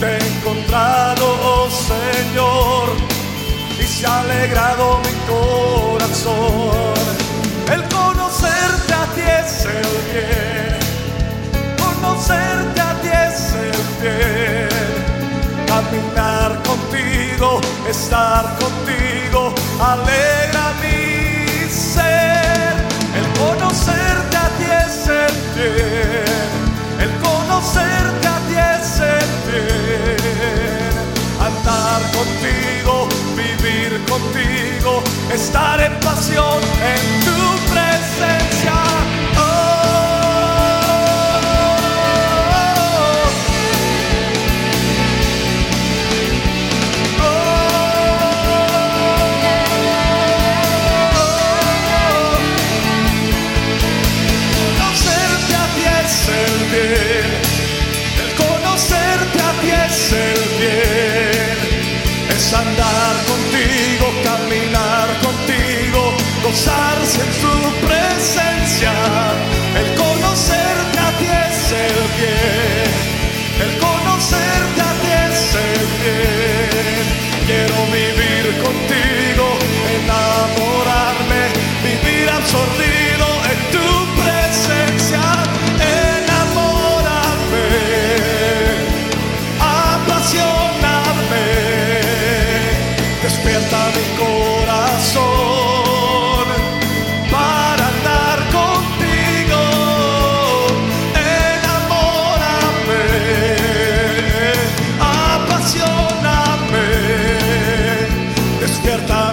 te he encontrado, oh Señor, y se ha alegrado mi corazón. El conocerte a ti es el bien, conocerte a ti es el bien. Caminar contigo, estar contigo, alegre. Estar en pasión en tu presencia. Oh, oh, el bien, el conocerte a ti es el bien, gozarse en tu presencia, el conocerte a ti es el bien, el conocerte a ti es el bien, quiero vivir. despertar.